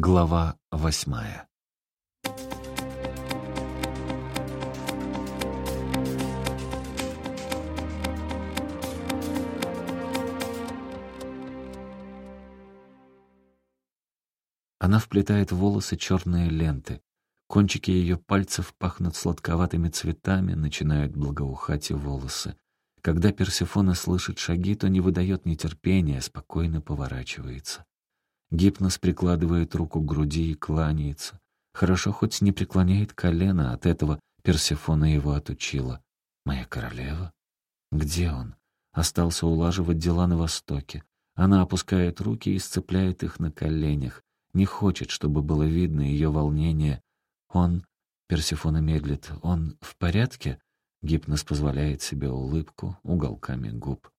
Глава восьмая Она вплетает в волосы черные ленты. Кончики ее пальцев пахнут сладковатыми цветами, начинают благоухать и волосы. Когда Персефона слышит шаги, то не выдает нетерпения, спокойно поворачивается. Гипнос прикладывает руку к груди и кланяется. Хорошо хоть не преклоняет колено, от этого Персефона его отучила. «Моя королева? Где он?» Остался улаживать дела на Востоке. Она опускает руки и сцепляет их на коленях. Не хочет, чтобы было видно ее волнение. «Он...» — Персефона медлит. «Он в порядке?» Гипнос позволяет себе улыбку уголками губ.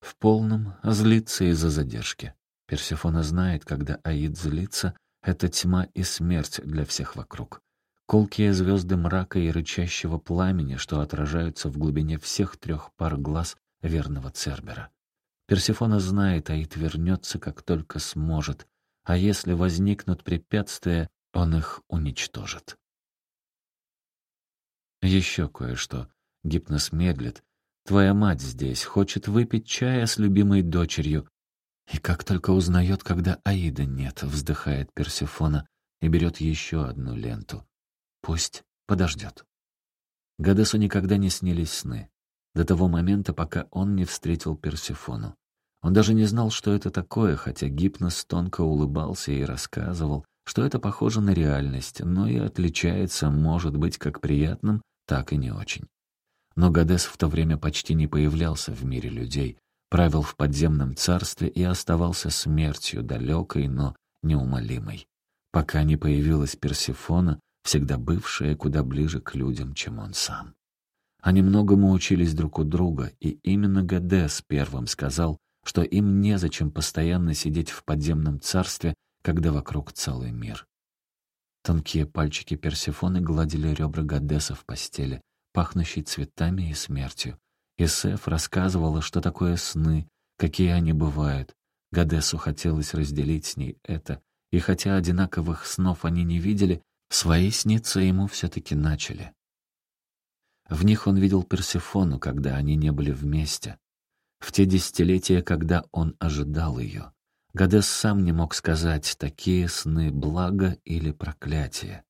В полном злится из-за задержки. Персефона знает, когда Аид злится, это тьма и смерть для всех вокруг. Колкие звезды мрака и рычащего пламени, что отражаются в глубине всех трех пар глаз верного Цербера. Персефона знает, Аид вернется, как только сможет, а если возникнут препятствия, он их уничтожит. Еще кое-что. Гипнос медлит. Твоя мать здесь, хочет выпить чая с любимой дочерью, и как только узнает, когда Аида нет, вздыхает Персефона и берет еще одну ленту. Пусть подождет. Гадесу никогда не снились сны. До того момента, пока он не встретил Персефону. Он даже не знал, что это такое, хотя гипноз тонко улыбался и рассказывал, что это похоже на реальность, но и отличается, может быть, как приятным, так и не очень. Но Гадес в то время почти не появлялся в мире людей, правил в подземном царстве и оставался смертью далекой, но неумолимой, пока не появилась Персефона, всегда бывшая куда ближе к людям, чем он сам. Они многому учились друг у друга, и именно Гадес первым сказал, что им незачем постоянно сидеть в подземном царстве, когда вокруг целый мир. Тонкие пальчики Персефоны гладили ребра Гадеса в постели, пахнущей цветами и смертью. Исеф рассказывала, что такое сны, какие они бывают. Гадесу хотелось разделить с ней это, и хотя одинаковых снов они не видели, свои сниться ему все-таки начали. В них он видел Персефону, когда они не были вместе. В те десятилетия, когда он ожидал ее. Гадес сам не мог сказать, такие сны — благо или проклятие.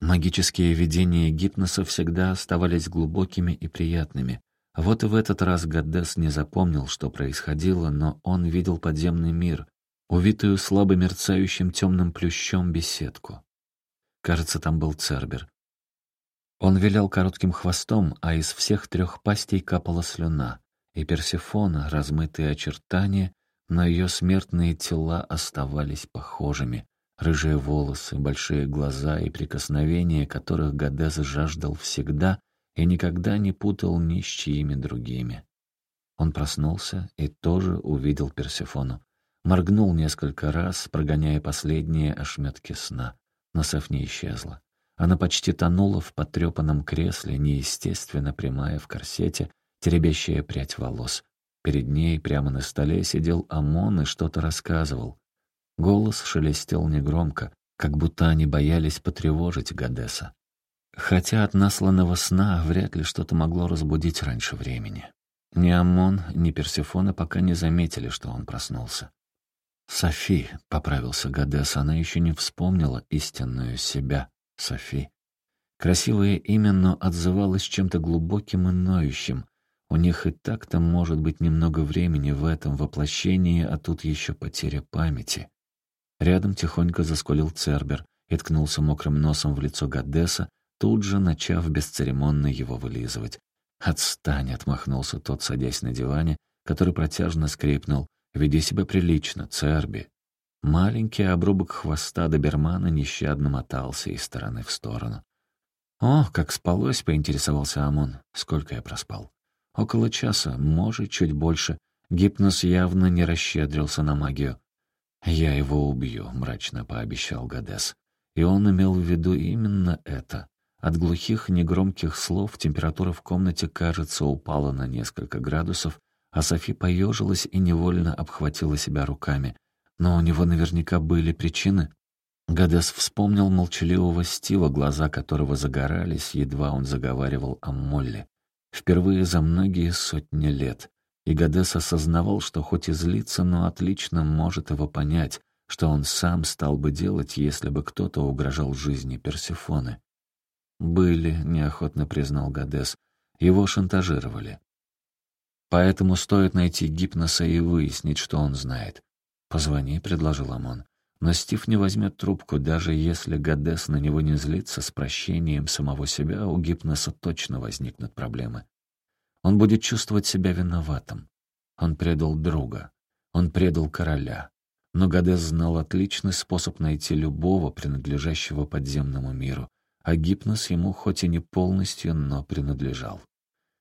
Магические видения гипноса всегда оставались глубокими и приятными, вот и в этот раз Гаддес не запомнил, что происходило, но он видел подземный мир, увитую слабо мерцающим темным плющом беседку. Кажется, там был Цербер. Он вилял коротким хвостом, а из всех трех пастей капала слюна, и Персефона, размытые очертания, но ее смертные тела оставались похожими. Рыжие волосы, большие глаза и прикосновения, которых Гадес жаждал всегда — и никогда не путал ни с чьими другими. Он проснулся и тоже увидел Персефону. Моргнул несколько раз, прогоняя последние ошметки сна. Но не исчезла. Она почти тонула в потрепанном кресле, неестественно прямая в корсете, теребящая прядь волос. Перед ней прямо на столе сидел Амон и что-то рассказывал. Голос шелестел негромко, как будто они боялись потревожить Гадеса. Хотя от насланного сна вряд ли что-то могло разбудить раньше времени. Ни Амон, ни Персефона пока не заметили, что он проснулся. «Софи», — поправился Гадес, — она еще не вспомнила истинную себя, Софи. Красивое имя, но отзывалось чем-то глубоким и ноющим. У них и так-то может быть немного времени в этом воплощении, а тут еще потеря памяти. Рядом тихонько заскулил Цербер и ткнулся мокрым носом в лицо Гадеса, тут же начав бесцеремонно его вылизывать. «Отстань!» — отмахнулся тот, садясь на диване, который протяжно скрипнул. «Веди себя прилично, Церби!» Маленький обрубок хвоста добермана нещадно мотался из стороны в сторону. «О, как спалось!» — поинтересовался Амон. «Сколько я проспал?» «Около часа, может, чуть больше. Гипноз явно не расщедрился на магию». «Я его убью», — мрачно пообещал Гадес. И он имел в виду именно это. От глухих, негромких слов температура в комнате, кажется, упала на несколько градусов, а Софи поежилась и невольно обхватила себя руками. Но у него наверняка были причины. Гадес вспомнил молчаливого Стива, глаза которого загорались, едва он заговаривал о Молле. Впервые за многие сотни лет. И Гадес осознавал, что хоть и злится, но отлично может его понять, что он сам стал бы делать, если бы кто-то угрожал жизни Персифоны. «Были», — неохотно признал Гадес. «Его шантажировали. Поэтому стоит найти Гипноса и выяснить, что он знает. «Позвони», — предложил Амон. Но Стив не возьмет трубку, даже если Гадес на него не злится, с прощением самого себя у Гипноса точно возникнут проблемы. Он будет чувствовать себя виноватым. Он предал друга. Он предал короля. Но Гадес знал отличный способ найти любого, принадлежащего подземному миру, а Гипнос ему хоть и не полностью, но принадлежал.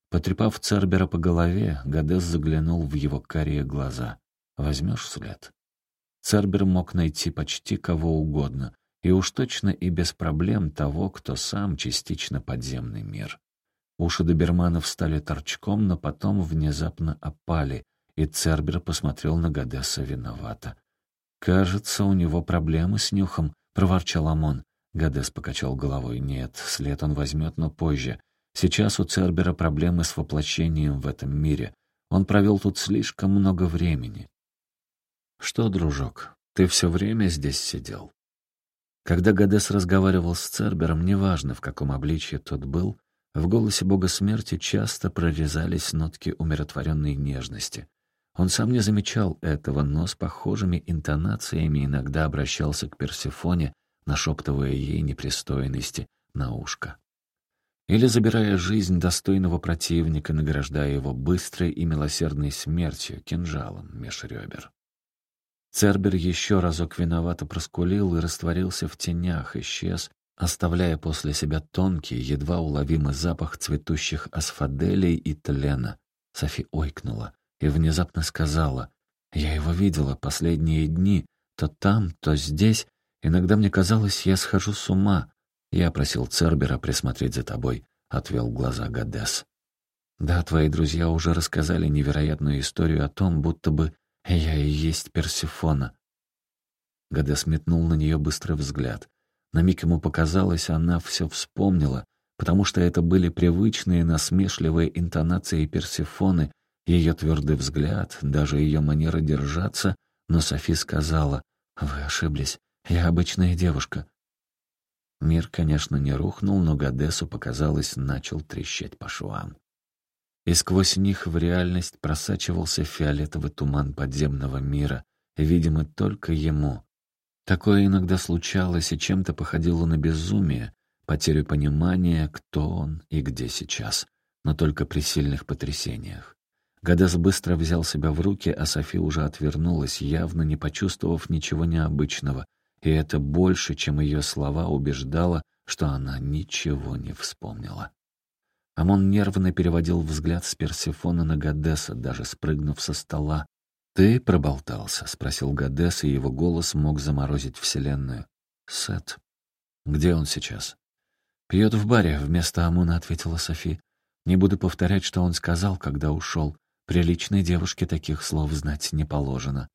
Потрепав Цербера по голове, Гадес заглянул в его карие глаза. «Возьмешь след?» Цербер мог найти почти кого угодно, и уж точно и без проблем того, кто сам частично подземный мир. Уши доберманов стали торчком, но потом внезапно опали, и Цербер посмотрел на Гадеса виновато. «Кажется, у него проблемы с нюхом», — проворчал Амон. Гадес покачал головой. «Нет, след он возьмет, но позже. Сейчас у Цербера проблемы с воплощением в этом мире. Он провел тут слишком много времени. «Что, дружок, ты все время здесь сидел?» Когда Гадес разговаривал с Цербером, неважно, в каком обличье тот был, в голосе бога смерти часто прорезались нотки умиротворенной нежности. Он сам не замечал этого, но с похожими интонациями иногда обращался к Персефоне, нашептывая ей непристойности на ушко. Или забирая жизнь достойного противника, награждая его быстрой и милосердной смертью, кинжалом меж ребер. Цербер еще разок виновато проскулил и растворился в тенях, исчез, оставляя после себя тонкий, едва уловимый запах цветущих асфаделей и тлена. Софи ойкнула и внезапно сказала, «Я его видела последние дни, то там, то здесь. Иногда мне казалось, я схожу с ума». Я просил Цербера присмотреть за тобой, — отвел глаза Гадес. «Да, твои друзья уже рассказали невероятную историю о том, будто бы я и есть Персифона. Гадес метнул на нее быстрый взгляд. На миг ему показалось, она все вспомнила, потому что это были привычные насмешливые интонации Персифоны, ее твердый взгляд, даже ее манера держаться, но Софи сказала, «Вы ошиблись, я обычная девушка». Мир, конечно, не рухнул, но Гадесу, показалось, начал трещать по швам и сквозь них в реальность просачивался фиолетовый туман подземного мира, видимый только ему. Такое иногда случалось и чем-то походило на безумие, потерю понимания, кто он и где сейчас, но только при сильных потрясениях. Гадес быстро взял себя в руки, а Софи уже отвернулась, явно не почувствовав ничего необычного, и это больше, чем ее слова убеждало, что она ничего не вспомнила. Амон нервно переводил взгляд с Персифона на Гадеса, даже спрыгнув со стола. «Ты проболтался?» — спросил Гадес, и его голос мог заморозить Вселенную. «Сет. Где он сейчас?» «Пьет в баре», — вместо Амона ответила Софи. «Не буду повторять, что он сказал, когда ушел. Приличной девушке таких слов знать не положено».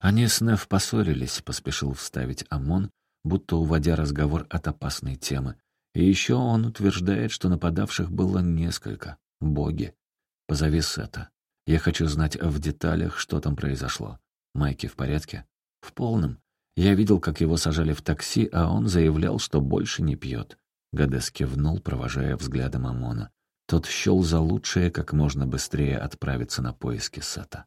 «Они с Неф поссорились», — поспешил вставить Амон, будто уводя разговор от опасной темы. И еще он утверждает, что нападавших было несколько. Боги. Позови Сета. Я хочу знать в деталях, что там произошло. Майки в порядке? В полном. Я видел, как его сажали в такси, а он заявлял, что больше не пьет. Гадес кивнул, провожая взглядом Амона. Тот счел за лучшее как можно быстрее отправиться на поиски Сета.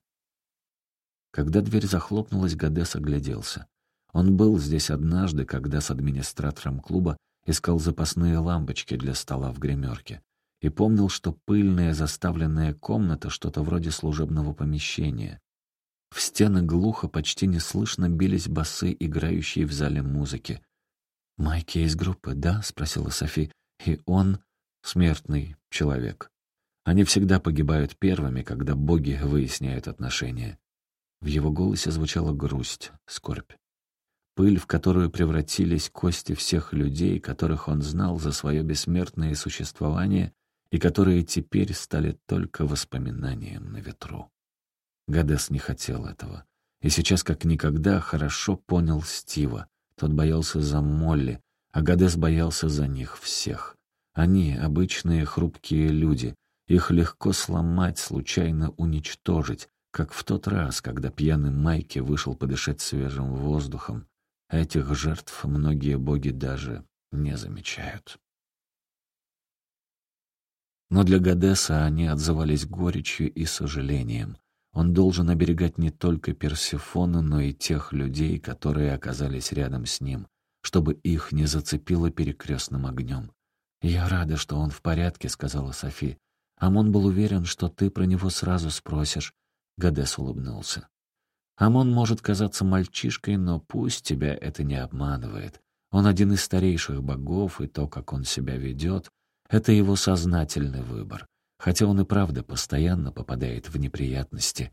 Когда дверь захлопнулась, Гадес огляделся. Он был здесь однажды, когда с администратором клуба искал запасные лампочки для стола в гримерке и помнил, что пыльная заставленная комната что-то вроде служебного помещения. В стены глухо, почти неслышно бились басы, играющие в зале музыки. «Майки из группы, да?» — спросила Софи. «И он смертный человек. Они всегда погибают первыми, когда боги выясняют отношения». В его голосе звучала грусть, скорбь пыль, в которую превратились кости всех людей, которых он знал за свое бессмертное существование и которые теперь стали только воспоминанием на ветру. Гадес не хотел этого. И сейчас как никогда хорошо понял Стива. Тот боялся за Молли, а Гадес боялся за них всех. Они — обычные хрупкие люди. Их легко сломать, случайно уничтожить, как в тот раз, когда пьяный Майки вышел подышать свежим воздухом. Этих жертв многие боги даже не замечают. Но для Гадеса они отзывались горечью и сожалением. Он должен оберегать не только Персифону, но и тех людей, которые оказались рядом с ним, чтобы их не зацепило перекрестным огнем. «Я рада, что он в порядке», — сказала Софи. «Амон был уверен, что ты про него сразу спросишь». Гадес улыбнулся. «Амон может казаться мальчишкой, но пусть тебя это не обманывает. Он один из старейших богов, и то, как он себя ведет, это его сознательный выбор. Хотя он и правда постоянно попадает в неприятности.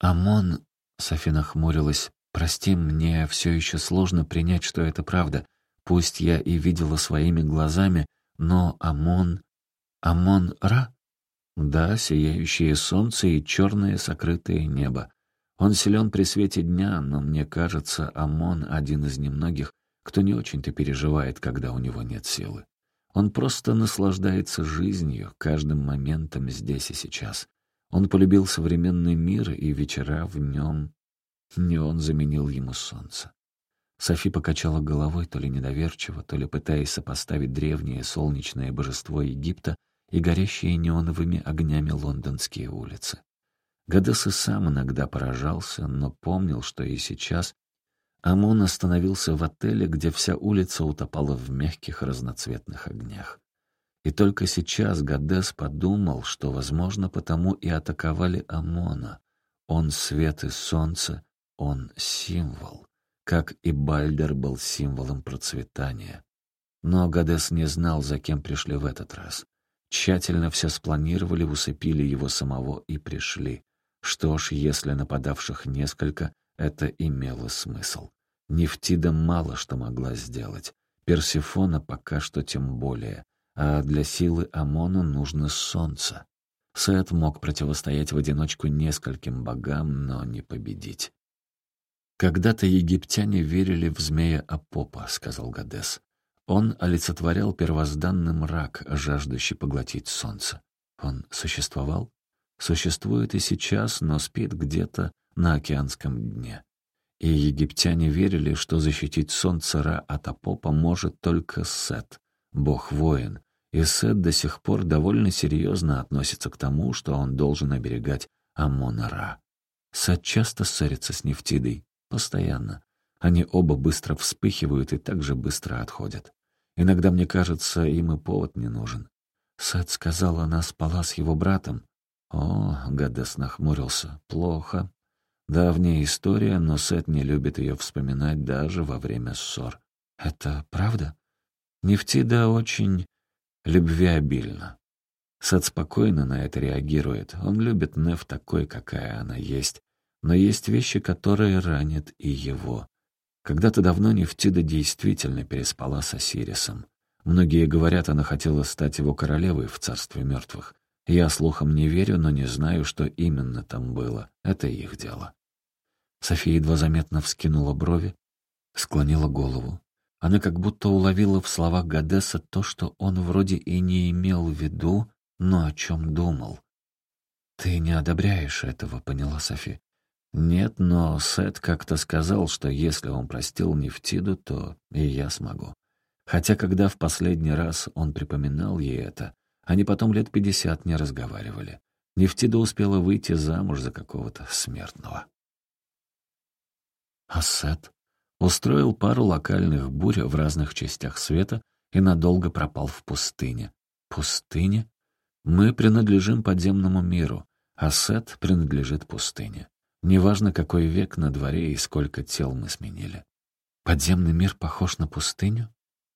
Амон...» — Софи нахмурилась. «Прости, мне все еще сложно принять, что это правда. Пусть я и видела своими глазами, но Амон... Амон-Ра? Да, сияющее солнце и черное сокрытое небо. Он силен при свете дня, но мне кажется, Амон — один из немногих, кто не очень-то переживает, когда у него нет силы. Он просто наслаждается жизнью, каждым моментом здесь и сейчас. Он полюбил современный мир, и вечера в нем... Не он заменил ему солнце. Софи покачала головой, то ли недоверчиво, то ли пытаясь сопоставить древнее солнечное божество Египта и горящие неоновыми огнями лондонские улицы. Гадес и сам иногда поражался, но помнил, что и сейчас Амон остановился в отеле, где вся улица утопала в мягких разноцветных огнях. И только сейчас Гадес подумал, что, возможно, потому и атаковали Амона. Он свет и солнце, он символ как и Бальдер был символом процветания. Но Гадес не знал, за кем пришли в этот раз. Тщательно все спланировали, усыпили его самого и пришли. Что ж, если нападавших несколько, это имело смысл. Нефтида мало что могла сделать. Персифона пока что тем более. А для силы Амона нужно солнце. Сет мог противостоять в одиночку нескольким богам, но не победить. «Когда-то египтяне верили в змея Апопа», — сказал Гадес. Он олицетворял первозданный мрак, жаждущий поглотить солнце. Он существовал? Существует и сейчас, но спит где-то на океанском дне. И египтяне верили, что защитить солнце Ра от Апопа может только Сет, бог-воин. И Сет до сих пор довольно серьезно относится к тому, что он должен оберегать Амона Ра. Сет часто ссорится с Нефтидой, Постоянно. Они оба быстро вспыхивают и так же быстро отходят. Иногда, мне кажется, им и повод не нужен. Сет сказал, она спала с его братом. О, Гадес нахмурился. Плохо. Давняя история, но Сет не любит ее вспоминать даже во время ссор. Это правда? Нефтида очень любвеобильна. Сет спокойно на это реагирует. Он любит Неф такой, какая она есть. Но есть вещи, которые ранят и его. Когда-то давно Нефтида действительно переспала с Осирисом. Многие говорят, она хотела стать его королевой в царстве мертвых. Я слухам не верю, но не знаю, что именно там было. Это их дело. София едва заметно вскинула брови, склонила голову. Она как будто уловила в словах Гадеса то, что он вроде и не имел в виду, но о чем думал. «Ты не одобряешь этого», — поняла София. Нет, но Сет как-то сказал, что если он простил Нефтиду, то и я смогу. Хотя когда в последний раз он припоминал ей это, они потом лет пятьдесят не разговаривали. Нефтида успела выйти замуж за какого-то смертного. А Сет устроил пару локальных бурь в разных частях света и надолго пропал в пустыне. Пустыне? Мы принадлежим подземному миру, а Сет принадлежит пустыне. Неважно, какой век на дворе и сколько тел мы сменили. Подземный мир похож на пустыню?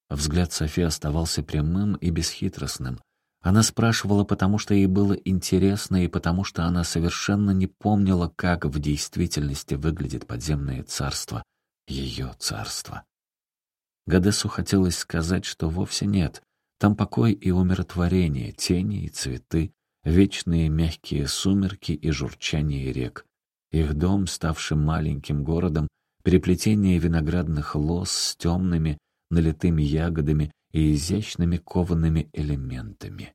Взгляд Софи оставался прямым и бесхитростным. Она спрашивала, потому что ей было интересно и потому что она совершенно не помнила, как в действительности выглядит подземное царство, ее царство. Гадесу хотелось сказать, что вовсе нет. Там покой и умиротворение, тени и цветы, вечные мягкие сумерки и журчание рек. Их дом, ставший маленьким городом, переплетение виноградных лоз с темными, налитыми ягодами и изящными коваными элементами.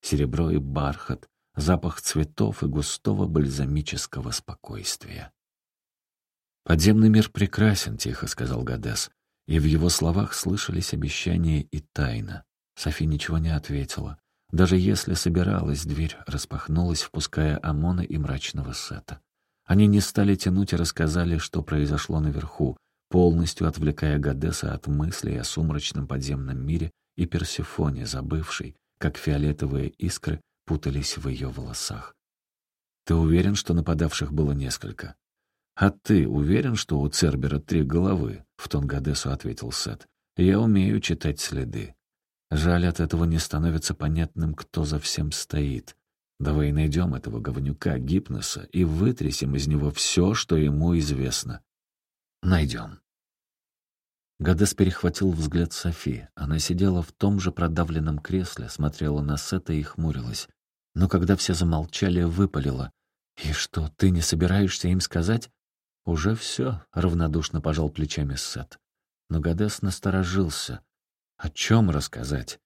Серебро и бархат, запах цветов и густого бальзамического спокойствия. «Подземный мир прекрасен», — тихо сказал Гадес, и в его словах слышались обещания и тайна. Софи ничего не ответила. Даже если собиралась, дверь распахнулась, впуская Амона и мрачного Сета. Они не стали тянуть и рассказали, что произошло наверху, полностью отвлекая Гадеса от мыслей о сумрачном подземном мире и Персефоне, забывшей, как фиолетовые искры путались в ее волосах. «Ты уверен, что нападавших было несколько?» «А ты уверен, что у Цербера три головы?» — в тон Гадесу ответил Сет. «Я умею читать следы. Жаль, от этого не становится понятным, кто за всем стоит. Давай найдем этого говнюка Гипноса и вытрясем из него все, что ему известно. Найдем. Гадес перехватил взгляд Софи. Она сидела в том же продавленном кресле, смотрела на Сета и хмурилась. Но когда все замолчали, выпалила. «И что, ты не собираешься им сказать?» «Уже все», — равнодушно пожал плечами Сет. Но Гадес насторожился. «О чем рассказать?»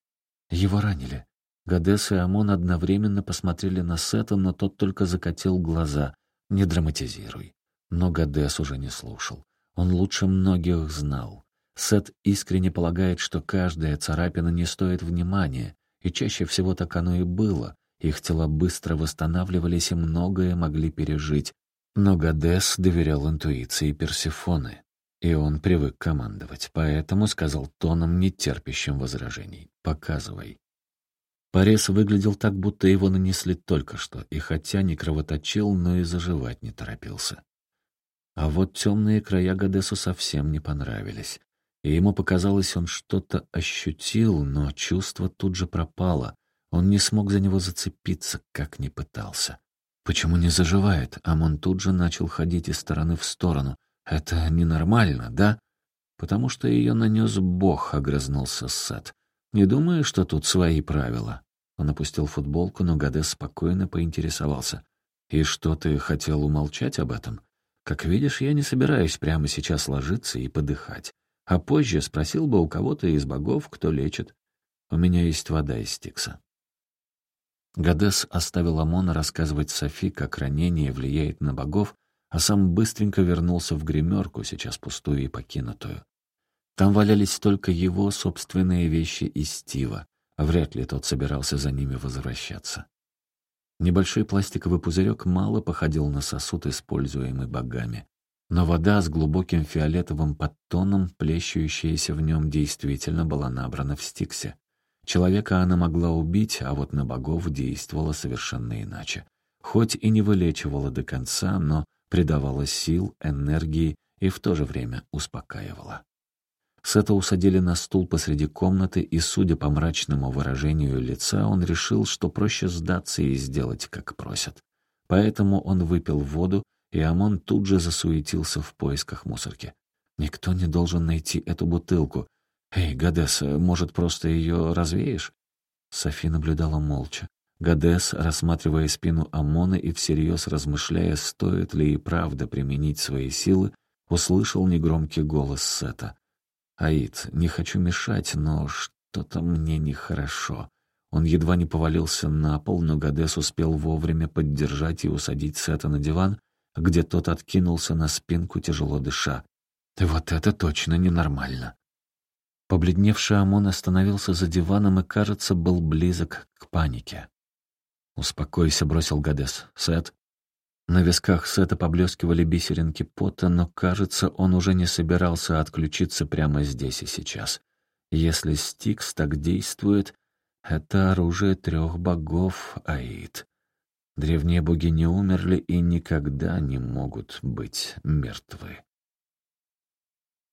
«Его ранили». Гадес и Амон одновременно посмотрели на Сета, но тот только закатил глаза. «Не драматизируй». Но Гадес уже не слушал. Он лучше многих знал. Сет искренне полагает, что каждая царапина не стоит внимания, и чаще всего так оно и было. Их тела быстро восстанавливались и многое могли пережить. Но Гадес доверял интуиции Персифоны, и он привык командовать, поэтому сказал тоном, нетерпящим возражений. «Показывай». Порез выглядел так, будто его нанесли только что, и хотя не кровоточил, но и заживать не торопился. А вот темные края Гадесу совсем не понравились. И ему показалось, он что-то ощутил, но чувство тут же пропало. Он не смог за него зацепиться, как ни пытался. Почему не заживает? Амон тут же начал ходить из стороны в сторону. Это ненормально, да? Потому что ее нанес Бог, огрызнулся Сет. Не думаю, что тут свои правила. Он опустил футболку, но Гадес спокойно поинтересовался. «И что, ты хотел умолчать об этом?» Как видишь, я не собираюсь прямо сейчас ложиться и подыхать. А позже спросил бы у кого-то из богов, кто лечит. У меня есть вода из Стикса. Гадес оставил Амона рассказывать Софи, как ранение влияет на богов, а сам быстренько вернулся в гримерку, сейчас пустую и покинутую. Там валялись только его собственные вещи из Стива. Вряд ли тот собирался за ними возвращаться. Небольшой пластиковый пузырек мало походил на сосуд, используемый богами. Но вода с глубоким фиолетовым подтоном, плещущаяся в нем, действительно была набрана в стиксе. Человека она могла убить, а вот на богов действовала совершенно иначе. Хоть и не вылечивала до конца, но придавала сил, энергии и в то же время успокаивала. Сета усадили на стул посреди комнаты, и, судя по мрачному выражению лица, он решил, что проще сдаться и сделать, как просят. Поэтому он выпил воду, и Амон тут же засуетился в поисках мусорки. «Никто не должен найти эту бутылку. Эй, Гадес, может, просто ее развеешь?» Софи наблюдала молча. Гадес, рассматривая спину Амона и всерьез размышляя, стоит ли и правда применить свои силы, услышал негромкий голос Сета. «Аид, не хочу мешать, но что-то мне нехорошо». Он едва не повалился на пол, но Гадес успел вовремя поддержать и усадить Сета на диван, где тот откинулся на спинку, тяжело дыша. «Вот это точно ненормально!» Побледневший Амон остановился за диваном и, кажется, был близок к панике. «Успокойся», — бросил Гадес. «Сет, на висках Сета поблескивали бисеринки пота, но, кажется, он уже не собирался отключиться прямо здесь и сейчас. Если Стикс так действует, это оружие трех богов, Аид. Древние боги не умерли и никогда не могут быть мертвы.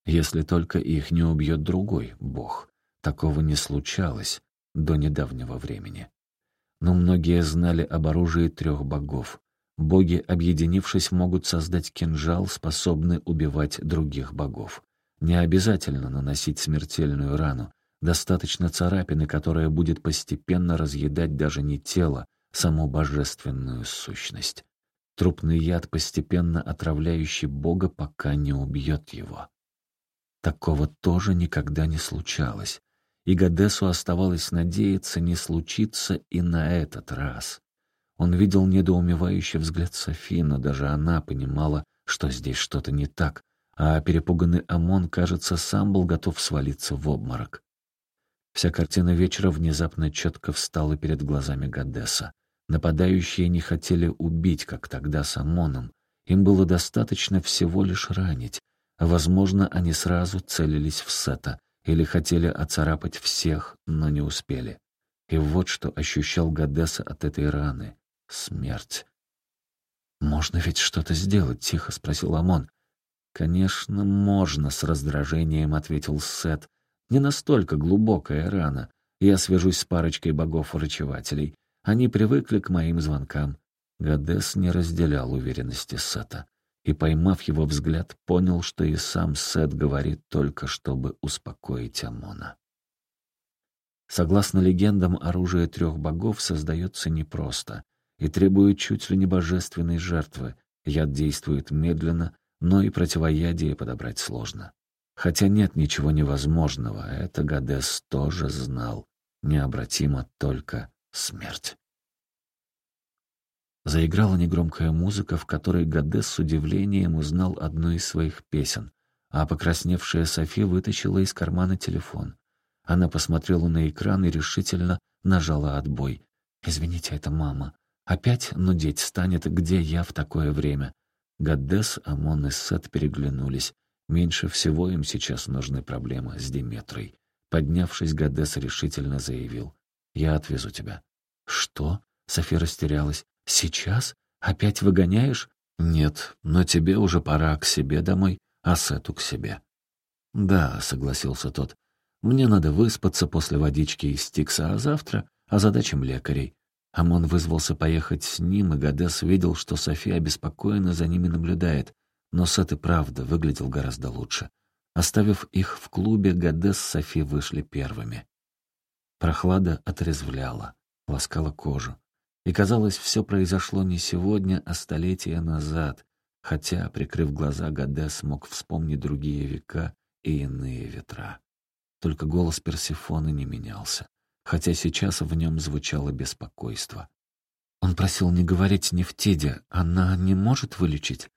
Если только их не убьет другой бог. Такого не случалось до недавнего времени. Но многие знали об оружии трех богов. Боги, объединившись, могут создать кинжал, способный убивать других богов. Не обязательно наносить смертельную рану. Достаточно царапины, которая будет постепенно разъедать даже не тело, саму божественную сущность. Трупный яд, постепенно отравляющий Бога, пока не убьет его. Такого тоже никогда не случалось. И Гадесу оставалось надеяться, не случится и на этот раз. Он видел недоумевающий взгляд Софи, но даже она понимала, что здесь что-то не так, а перепуганный Амон, кажется, сам был готов свалиться в обморок. Вся картина вечера внезапно четко встала перед глазами Гадеса. Нападающие не хотели убить, как тогда с Амоном. Им было достаточно всего лишь ранить. Возможно, они сразу целились в Сета или хотели оцарапать всех, но не успели. И вот что ощущал Гадеса от этой раны — смерть. «Можно ведь что-то сделать?» — тихо спросил Амон. «Конечно, можно», — с раздражением ответил Сет. «Не настолько глубокая рана. Я свяжусь с парочкой богов-врачевателей. Они привыкли к моим звонкам. Гадес не разделял уверенности Сета и, поймав его взгляд, понял, что и сам Сет говорит только, чтобы успокоить Амона. Согласно легендам, оружие трех богов создается непросто и требует чуть ли не божественной жертвы. Яд действует медленно, но и противоядие подобрать сложно. Хотя нет ничего невозможного, это Гадес тоже знал. Необратимо только смерть. Заиграла негромкая музыка, в которой Гадес с удивлением узнал одну из своих песен, а покрасневшая София вытащила из кармана телефон. Она посмотрела на экран и решительно нажала отбой. «Извините, это мама. Опять нудеть станет, где я в такое время?» Гадес, Амон и Сет переглянулись. Меньше всего им сейчас нужны проблемы с Диметрой. Поднявшись, Гадес решительно заявил. «Я отвезу тебя». «Что?» — София растерялась. «Сейчас? Опять выгоняешь?» «Нет, но тебе уже пора к себе домой, а Сету к себе». «Да», — согласился тот. «Мне надо выспаться после водички из Стикса, а завтра озадачим лекарей». Амон вызвался поехать с ним, и Гадес видел, что София обеспокоенно за ними наблюдает. Но Сет и правда выглядел гораздо лучше. Оставив их в клубе, Гадес с Софи вышли первыми. Прохлада отрезвляла ласкала кожу. И казалось, все произошло не сегодня, а столетия назад, хотя, прикрыв глаза, Гадес мог вспомнить другие века и иные ветра. Только голос Персифоны не менялся, хотя сейчас в нем звучало беспокойство. Он просил не говорить Нефтиде, она не может вылечить.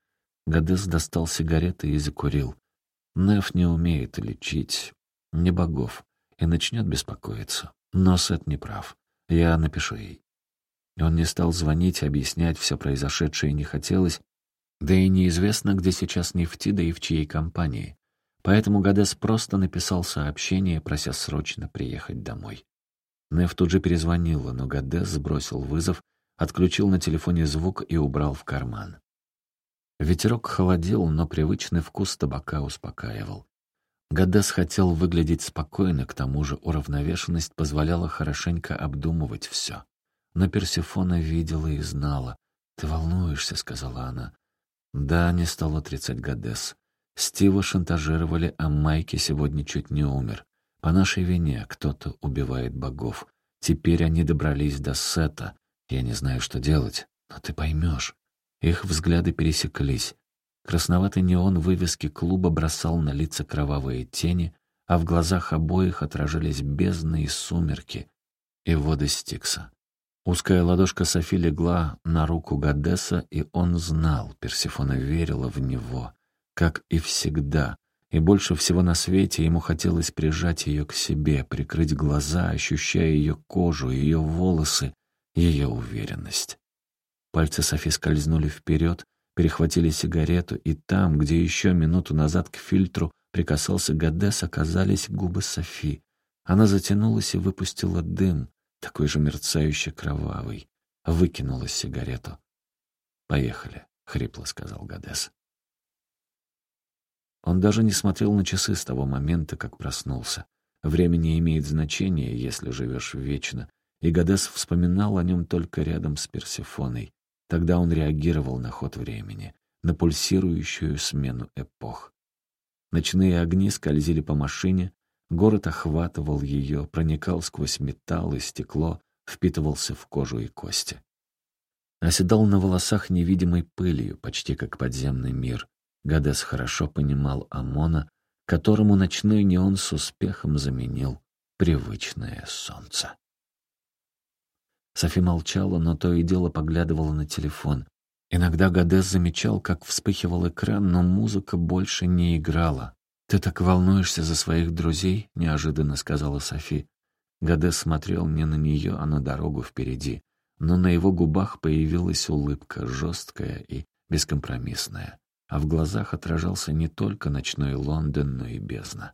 Гадес достал сигареты и закурил. Неф не умеет лечить, не богов, и начнет беспокоиться. Но Сет не прав. Я напишу ей. Он не стал звонить, объяснять все произошедшее не хотелось, да и неизвестно, где сейчас Нефтида и в чьей компании. Поэтому Гадес просто написал сообщение, прося срочно приехать домой. Неф тут же перезвонила, но Гадес сбросил вызов, отключил на телефоне звук и убрал в карман. Ветерок холодил, но привычный вкус табака успокаивал. Гадес хотел выглядеть спокойно, к тому же уравновешенность позволяла хорошенько обдумывать все. Но Персифона видела и знала. «Ты волнуешься», — сказала она. Да, не стал отрицать Гадес. Стива шантажировали, а Майки сегодня чуть не умер. По нашей вине кто-то убивает богов. Теперь они добрались до Сета. Я не знаю, что делать, но ты поймешь. Их взгляды пересеклись. Красноватый неон вывески клуба бросал на лица кровавые тени, а в глазах обоих отражались бездны и сумерки, и воды Стикса. Узкая ладошка Софи легла на руку Гадеса, и он знал, Персифона верила в него, как и всегда, и больше всего на свете ему хотелось прижать ее к себе, прикрыть глаза, ощущая ее кожу, ее волосы, ее уверенность. Пальцы Софи скользнули вперед, перехватили сигарету, и там, где еще минуту назад к фильтру прикасался Гадес, оказались губы Софи. Она затянулась и выпустила дым, такой же мерцающий кровавый. Выкинула сигарету. «Поехали», — хрипло сказал Гадес. Он даже не смотрел на часы с того момента, как проснулся. Время не имеет значения, если живешь вечно, и Гадес вспоминал о нем только рядом с Персефоной. Тогда он реагировал на ход времени, на пульсирующую смену эпох. Ночные огни скользили по машине, город охватывал ее, проникал сквозь металл и стекло, впитывался в кожу и кости. оседал на волосах невидимой пылью, почти как подземный мир. Гадес хорошо понимал Амона, которому ночной неон с успехом заменил привычное солнце. Софи молчала, но то и дело поглядывала на телефон. Иногда Гадес замечал, как вспыхивал экран, но музыка больше не играла. «Ты так волнуешься за своих друзей?» — неожиданно сказала Софи. Гадес смотрел не на нее, а на дорогу впереди. Но на его губах появилась улыбка, жесткая и бескомпромиссная а в глазах отражался не только ночной Лондон, но и бездна.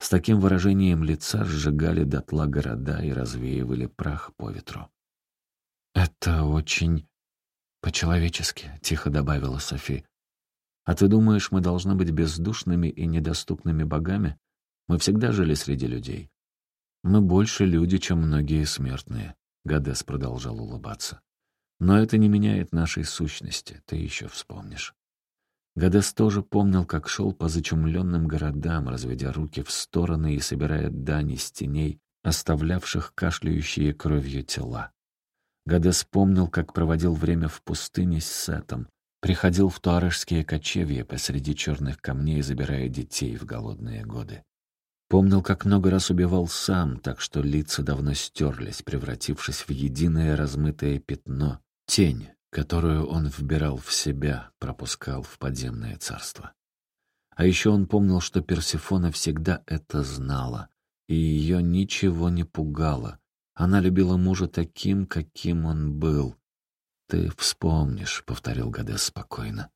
С таким выражением лица сжигали дотла города и развеивали прах по ветру. «Это очень по-человечески», — тихо добавила Софи. «А ты думаешь, мы должны быть бездушными и недоступными богами? Мы всегда жили среди людей. Мы больше люди, чем многие смертные», — Гадес продолжал улыбаться. «Но это не меняет нашей сущности, ты еще вспомнишь». Гадес тоже помнил, как шел по зачумленным городам, разведя руки в стороны и собирая дани с теней, оставлявших кашляющие кровью тела. Гадес помнил, как проводил время в пустыне с Сетом, приходил в туарешские кочевья посреди черных камней, забирая детей в голодные годы. Помнил, как много раз убивал сам, так что лица давно стерлись, превратившись в единое размытое пятно, тень, которую он вбирал в себя, пропускал в подземное царство. А еще он помнил, что Персифона всегда это знала, и ее ничего не пугало. Она любила мужа таким, каким он был. «Ты вспомнишь», — повторил Гадес спокойно.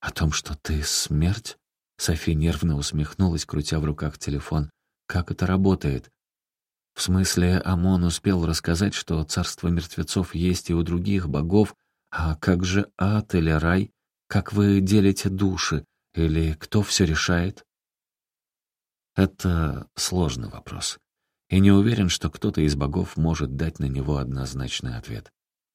«О том, что ты смерть?» София нервно усмехнулась, крутя в руках телефон. «Как это работает?» В смысле, Амон успел рассказать, что царство мертвецов есть и у других богов, а как же ад или рай? Как вы делите души? Или кто все решает? Это сложный вопрос. И не уверен, что кто-то из богов может дать на него однозначный ответ.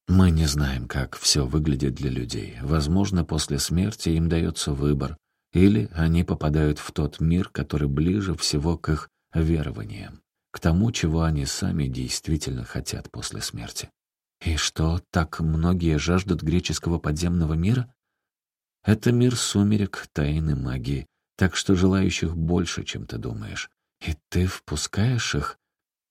Мы не знаем, как все выглядит для людей. Возможно, после смерти им дается выбор, или они попадают в тот мир, который ближе всего к их верованиям, к тому, чего они сами действительно хотят после смерти. И что, так многие жаждут греческого подземного мира? Это мир сумерек, тайны магии, так что желающих больше, чем ты думаешь. И ты впускаешь их?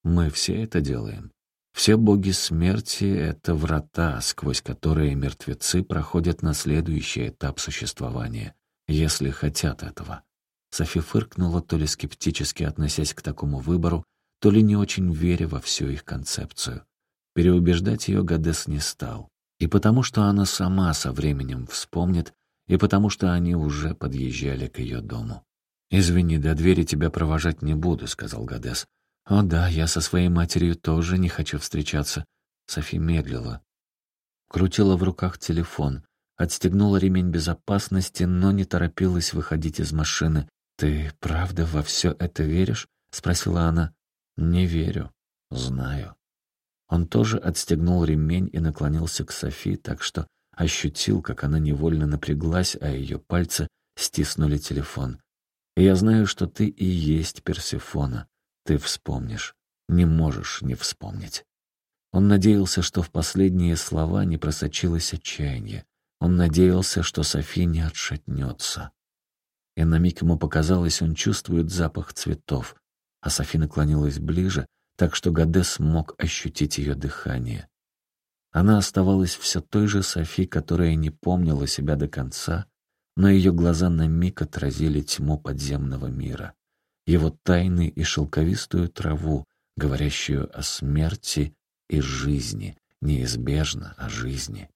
Мы все это делаем. Все боги смерти — это врата, сквозь которые мертвецы проходят на следующий этап существования, если хотят этого. Софи фыркнула, то ли скептически относясь к такому выбору, то ли не очень веря во всю их концепцию. Переубеждать ее Гадес не стал. И потому что она сама со временем вспомнит, и потому что они уже подъезжали к ее дому. «Извини, до двери тебя провожать не буду», — сказал Гадес. «О да, я со своей матерью тоже не хочу встречаться». Софи медлила. Крутила в руках телефон, отстегнула ремень безопасности, но не торопилась выходить из машины. «Ты правда во все это веришь?» — спросила она. «Не верю. Знаю». Он тоже отстегнул ремень и наклонился к Софи, так что ощутил, как она невольно напряглась, а ее пальцы стиснули телефон. «Я знаю, что ты и есть Персифона. Ты вспомнишь. Не можешь не вспомнить». Он надеялся, что в последние слова не просочилось отчаяние. Он надеялся, что Софи не отшатнется. И на миг ему показалось, он чувствует запах цветов. А Софи наклонилась ближе, так что Гадес мог ощутить ее дыхание. Она оставалась все той же Софи, которая не помнила себя до конца, но ее глаза на миг отразили тьму подземного мира, его тайны и шелковистую траву, говорящую о смерти и жизни, неизбежно о жизни.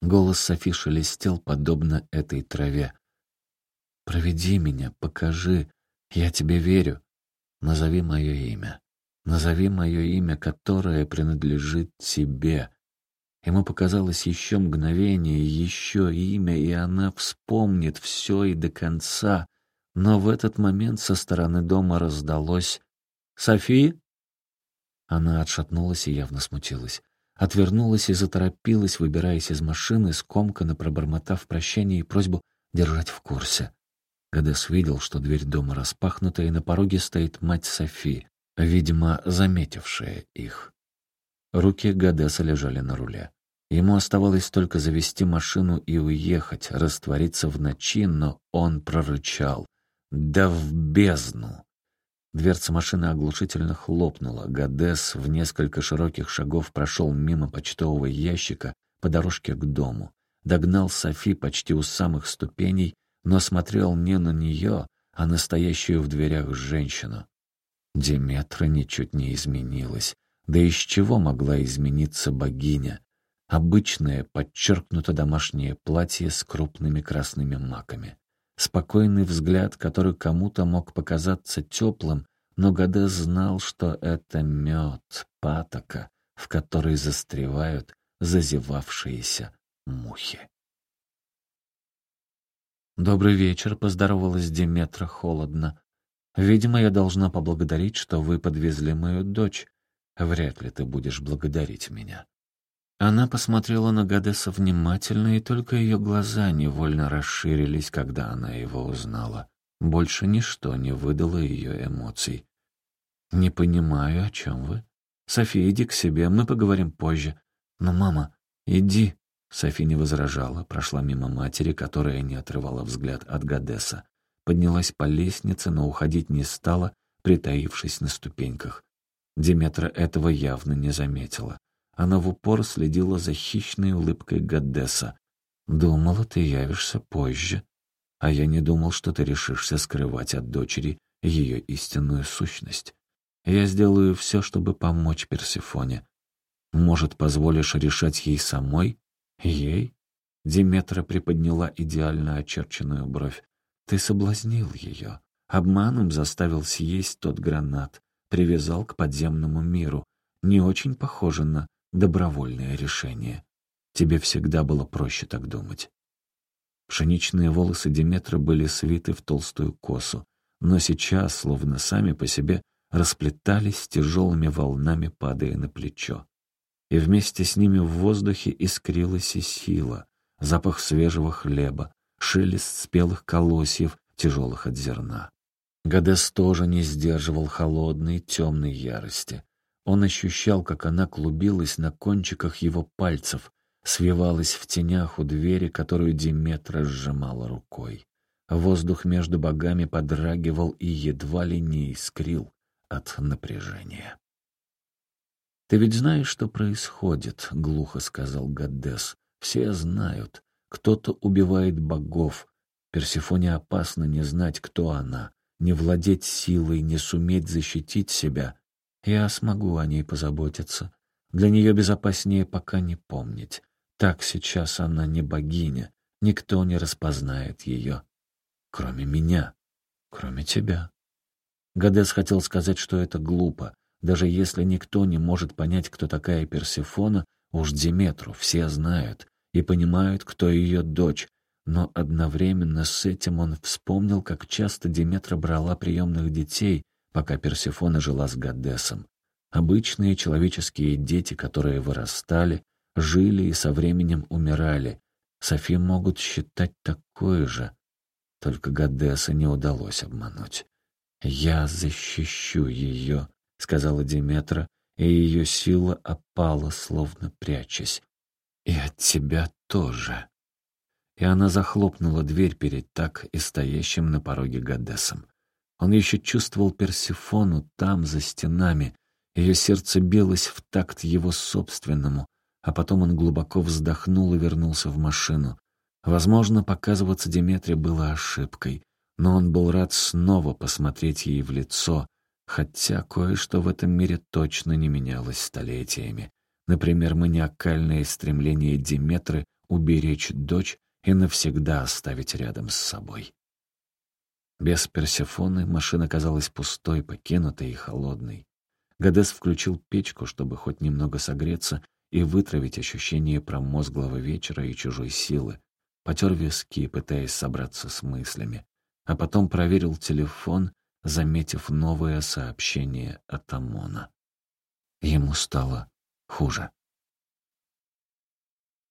Голос Софи шелестел, подобно этой траве. «Проведи меня, покажи, я тебе верю, назови мое имя». Назови мое имя, которое принадлежит тебе. Ему показалось еще мгновение, еще имя, и она вспомнит все и до конца. Но в этот момент со стороны дома раздалось «Софи?» Она отшатнулась и явно смутилась. Отвернулась и заторопилась, выбираясь из машины, скомканно пробормотав прощание и просьбу держать в курсе. Гадес видел, что дверь дома распахнута, и на пороге стоит мать Софи видимо, заметившая их. Руки Гадеса лежали на руле. Ему оставалось только завести машину и уехать, раствориться в ночи, но он прорычал. «Да в бездну!» Дверца машины оглушительно хлопнула. Гадес в несколько широких шагов прошел мимо почтового ящика по дорожке к дому. Догнал Софи почти у самых ступеней, но смотрел не на нее, а на стоящую в дверях женщину. Деметра ничуть не изменилась. Да из чего могла измениться богиня? Обычное, подчеркнуто домашнее платье с крупными красными маками. Спокойный взгляд, который кому-то мог показаться теплым, но Гадес знал, что это мед, патока, в которой застревают зазевавшиеся мухи. «Добрый вечер», — поздоровалась Деметра холодно. «Видимо, я должна поблагодарить, что вы подвезли мою дочь. Вряд ли ты будешь благодарить меня». Она посмотрела на Гадеса внимательно, и только ее глаза невольно расширились, когда она его узнала. Больше ничто не выдало ее эмоций. «Не понимаю, о чем вы?» «София, иди к себе, мы поговорим позже». «Но, мама, иди». Софи не возражала, прошла мимо матери, которая не отрывала взгляд от Гадеса. Поднялась по лестнице, но уходить не стала, притаившись на ступеньках. Диметра этого явно не заметила. Она в упор следила за хищной улыбкой Гадеса. «Думала, ты явишься позже. А я не думал, что ты решишься скрывать от дочери ее истинную сущность. Я сделаю все, чтобы помочь Персифоне. Может, позволишь решать ей самой? Ей?» Диметра приподняла идеально очерченную бровь. «Ты соблазнил ее, обманом заставил съесть тот гранат, привязал к подземному миру. Не очень похоже на добровольное решение. Тебе всегда было проще так думать. Пшеничные волосы Деметра были свиты в толстую косу, но сейчас, словно сами по себе, расплетались тяжелыми волнами, падая на плечо. И вместе с ними в воздухе искрилась и сила, запах свежего хлеба, шелест спелых колосьев, тяжелых от зерна. Гадес тоже не сдерживал холодной, темной ярости. Он ощущал, как она клубилась на кончиках его пальцев, свивалась в тенях у двери, которую Диметра сжимала рукой. Воздух между богами подрагивал и едва ли не искрил от напряжения. «Ты ведь знаешь, что происходит?» — глухо сказал Гаддес. «Все знают. Кто-то убивает богов. Персифоне опасно не знать, кто она, не владеть силой, не суметь защитить себя. Я смогу о ней позаботиться. Для нее безопаснее пока не помнить. Так сейчас она не богиня. Никто не распознает ее. Кроме меня. Кроме тебя. Гадес хотел сказать, что это глупо. Даже если никто не может понять, кто такая Персифона, уж Диметру все знают и понимают, кто ее дочь. Но одновременно с этим он вспомнил, как часто Диметра брала приемных детей, пока Персифона жила с Гадесом. Обычные человеческие дети, которые вырастали, жили и со временем умирали. Софи могут считать такое же. Только Гадеса не удалось обмануть. «Я защищу ее», — сказала Диметра, и ее сила опала, словно прячась. «И от тебя тоже». И она захлопнула дверь перед так и стоящим на пороге Гадесом. Он еще чувствовал Персифону там, за стенами. Ее сердце билось в такт его собственному, а потом он глубоко вздохнул и вернулся в машину. Возможно, показываться Деметре было ошибкой, но он был рад снова посмотреть ей в лицо, хотя кое-что в этом мире точно не менялось столетиями. Например, маниакальное стремление Диметры уберечь дочь и навсегда оставить рядом с собой. Без Персефоны машина казалась пустой, покинутой и холодной. Гадес включил печку, чтобы хоть немного согреться и вытравить ощущение промозглого вечера и чужой силы. Потер виски, пытаясь собраться с мыслями. А потом проверил телефон, заметив новое сообщение от Амона. Ему стало хуже.